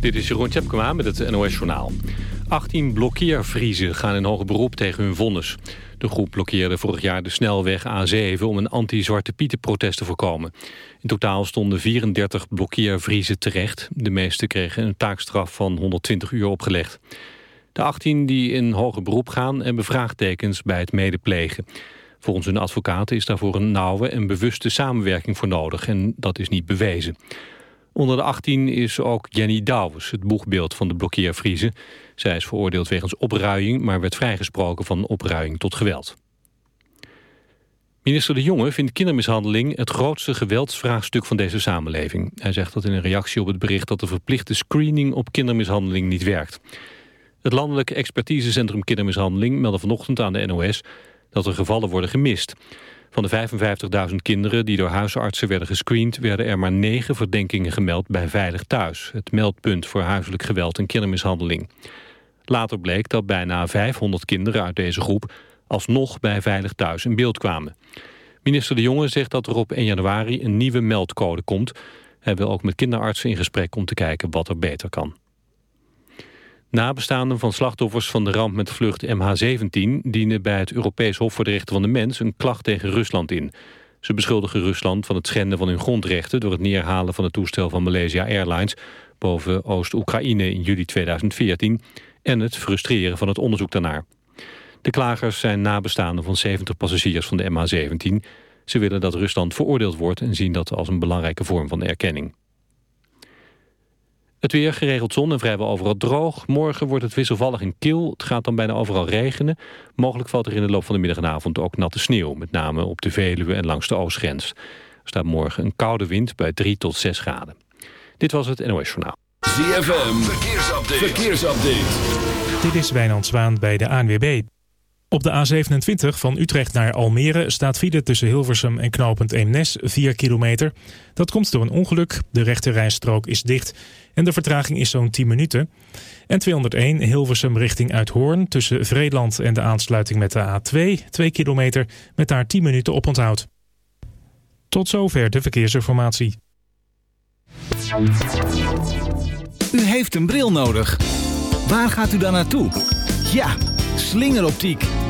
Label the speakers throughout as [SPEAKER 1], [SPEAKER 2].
[SPEAKER 1] Dit is Jeroen Tjepkema met het NOS Journaal. 18 blokkeervriezen gaan in hoger beroep tegen hun vonnis. De groep blokkeerde vorig jaar de snelweg A7 om een anti-Zwarte Pieten-protest te voorkomen. In totaal stonden 34 blokkeervriezen terecht. De meeste kregen een taakstraf van 120 uur opgelegd. De 18 die in hoger beroep gaan hebben vraagtekens bij het medeplegen. Volgens hun advocaten is daarvoor een nauwe en bewuste samenwerking voor nodig en dat is niet bewezen. Onder de 18 is ook Jenny Douwes, het boegbeeld van de blokkeervriezen. Zij is veroordeeld wegens opruiing, maar werd vrijgesproken van opruiing tot geweld. Minister De Jonge vindt kindermishandeling het grootste geweldsvraagstuk van deze samenleving. Hij zegt dat in een reactie op het bericht dat de verplichte screening op kindermishandeling niet werkt. Het Landelijk Expertisecentrum Kindermishandeling meldde vanochtend aan de NOS dat er gevallen worden gemist. Van de 55.000 kinderen die door huisartsen werden gescreend... werden er maar negen verdenkingen gemeld bij Veilig Thuis... het meldpunt voor huiselijk geweld en kindermishandeling. Later bleek dat bijna 500 kinderen uit deze groep... alsnog bij Veilig Thuis in beeld kwamen. Minister De Jonge zegt dat er op 1 januari een nieuwe meldcode komt. Hij wil ook met kinderartsen in gesprek om te kijken wat er beter kan. Nabestaanden van slachtoffers van de ramp met vlucht MH17... dienen bij het Europees Hof voor de Rechten van de Mens... een klacht tegen Rusland in. Ze beschuldigen Rusland van het schenden van hun grondrechten... door het neerhalen van het toestel van Malaysia Airlines... boven Oost-Oekraïne in juli 2014... en het frustreren van het onderzoek daarnaar. De klagers zijn nabestaanden van 70 passagiers van de MH17. Ze willen dat Rusland veroordeeld wordt... en zien dat als een belangrijke vorm van erkenning. Het weer geregeld zon en vrijwel overal droog. Morgen wordt het wisselvallig en kil. Het gaat dan bijna overal regenen. Mogelijk valt er in de loop van de middag en avond ook natte sneeuw. Met name op de Veluwe en langs de oostgrens. Er staat morgen een koude wind bij 3 tot 6 graden. Dit was het NOS Journaal.
[SPEAKER 2] ZFM, verkeersupdate. verkeersupdate.
[SPEAKER 3] Dit is Wijnand Zwaan bij de ANWB. Op de A27 van Utrecht naar Almere staat file tussen Hilversum en knooppunt Eemnes 4 kilometer. Dat komt door een ongeluk. De rechte rijstrook is dicht en de vertraging is zo'n 10 minuten. En 201 Hilversum richting Uithoorn tussen Vreeland en de aansluiting met de A2 2 kilometer met daar 10 minuten op onthoud. Tot zover de verkeersinformatie.
[SPEAKER 4] U heeft een bril nodig. Waar gaat u dan naartoe? Ja Slingeroptiek.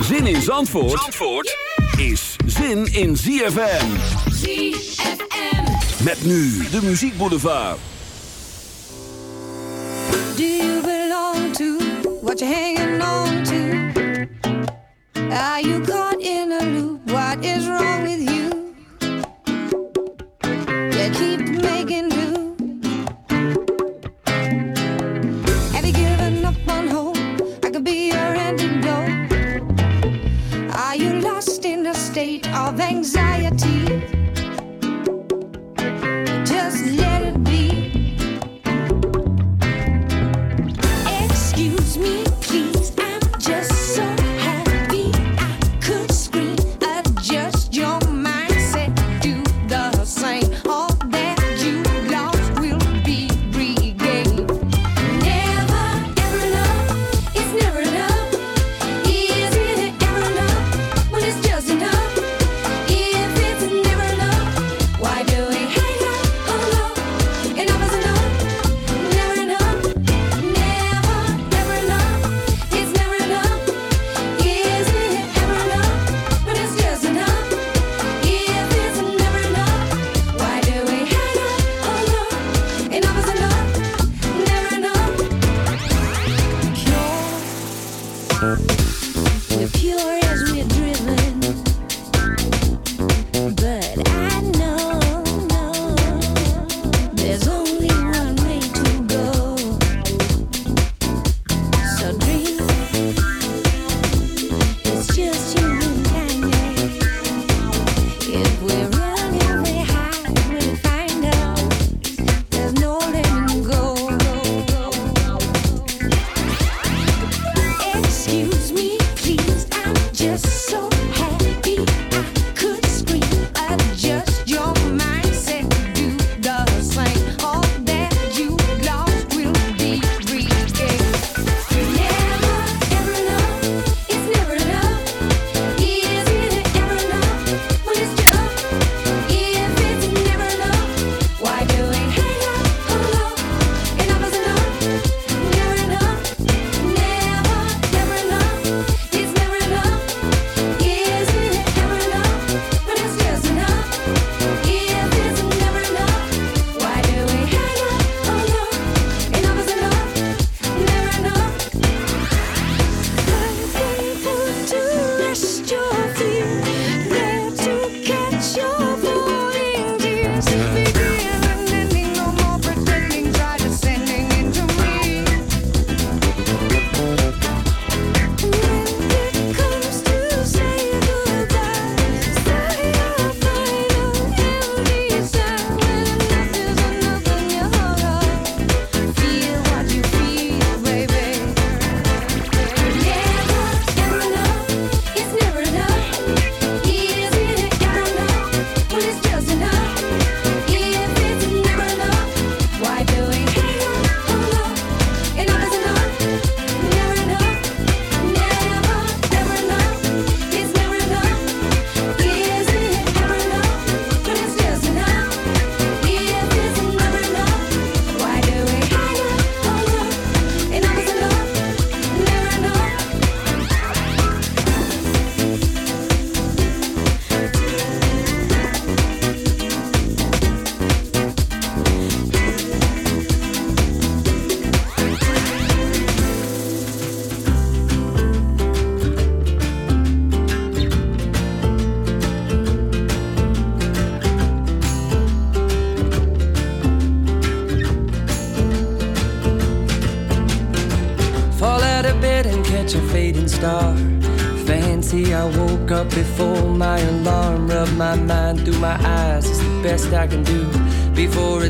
[SPEAKER 2] Zin in Zandvoort, Zandvoort is zin in ZFM.
[SPEAKER 5] ZFM.
[SPEAKER 2] Met nu de muziekboulevard.
[SPEAKER 6] Do you belong to what you're hanging on to? Are you caught in a loop? What is wrong with anxiety. Just let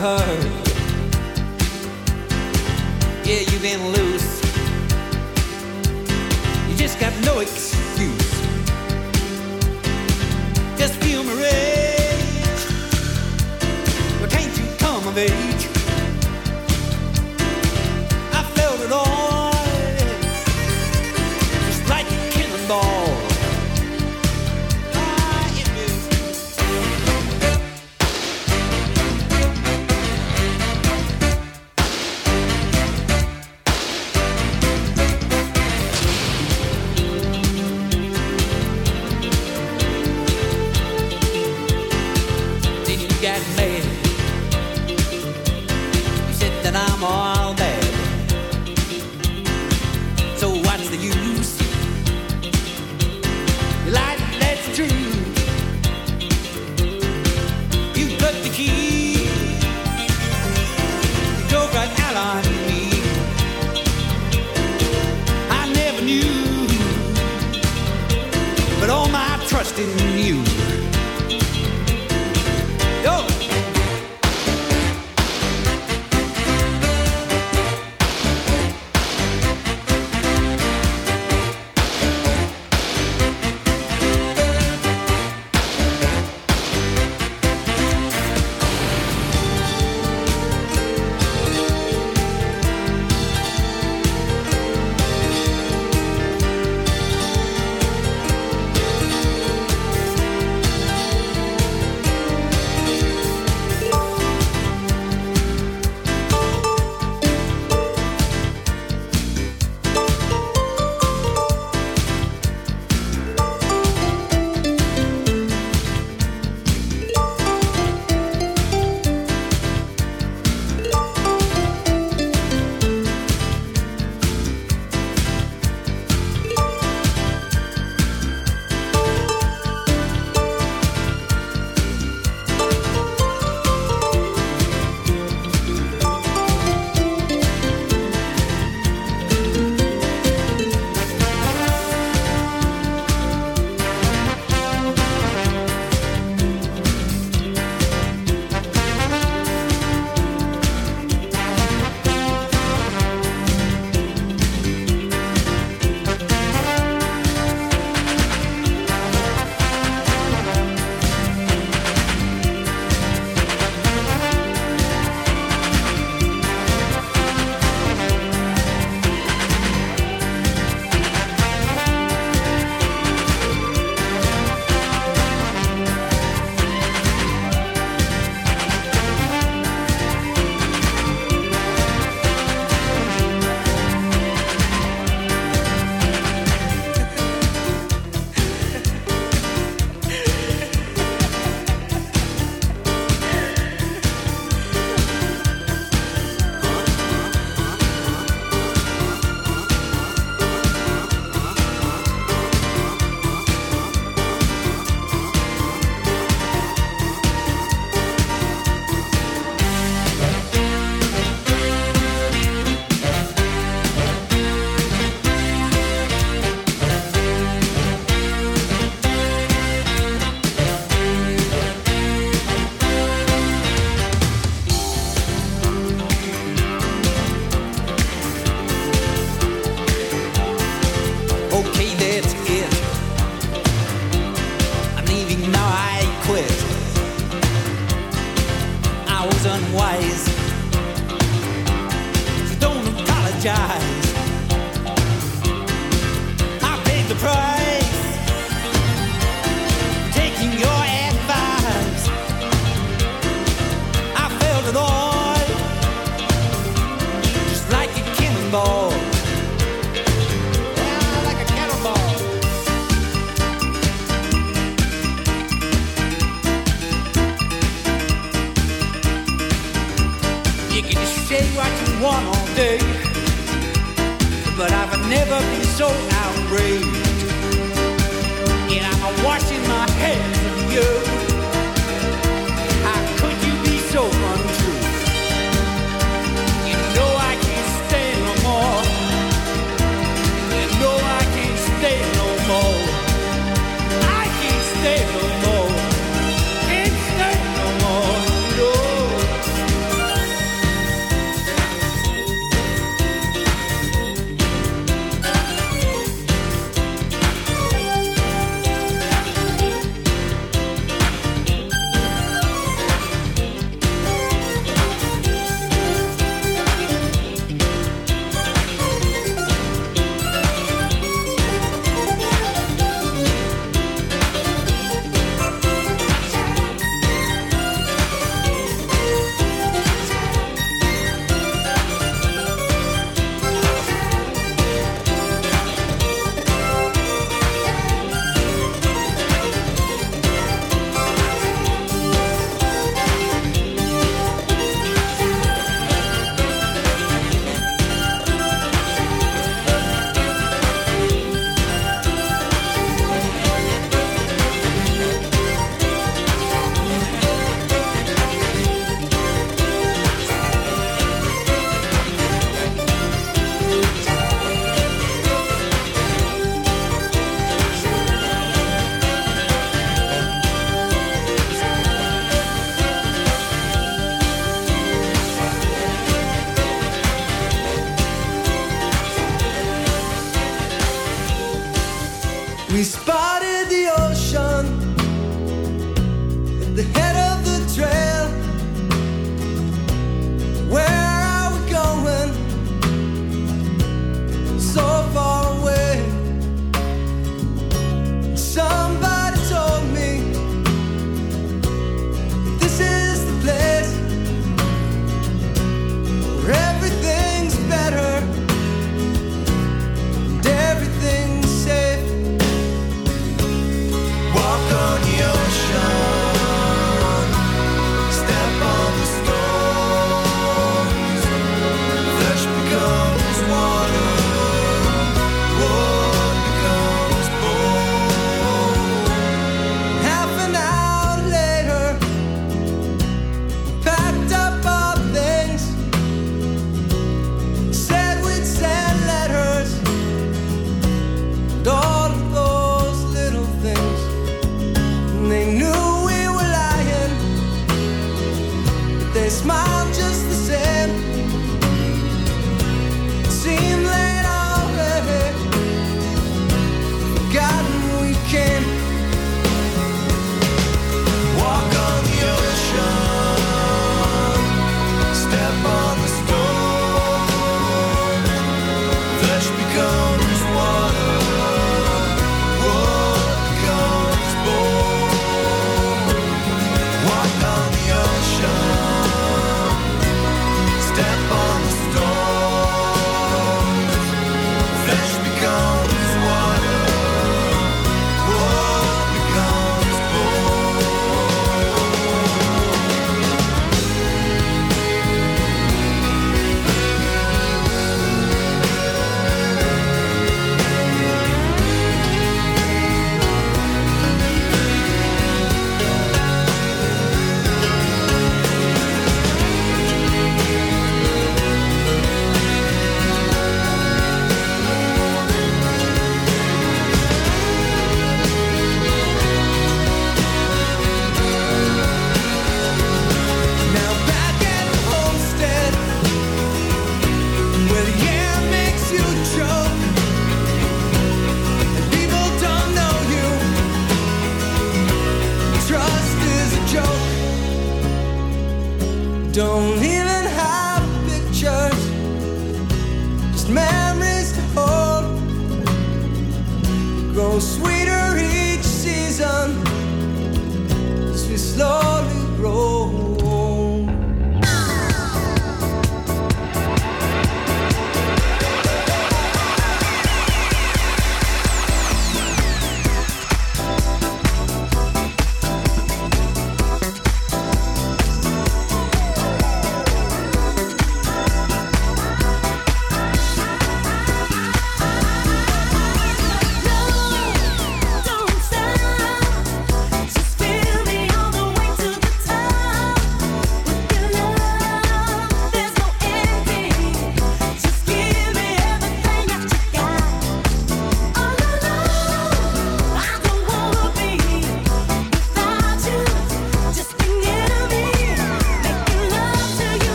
[SPEAKER 7] heard. Yeah, you've been loose. You just got no excuse.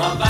[SPEAKER 2] Bye.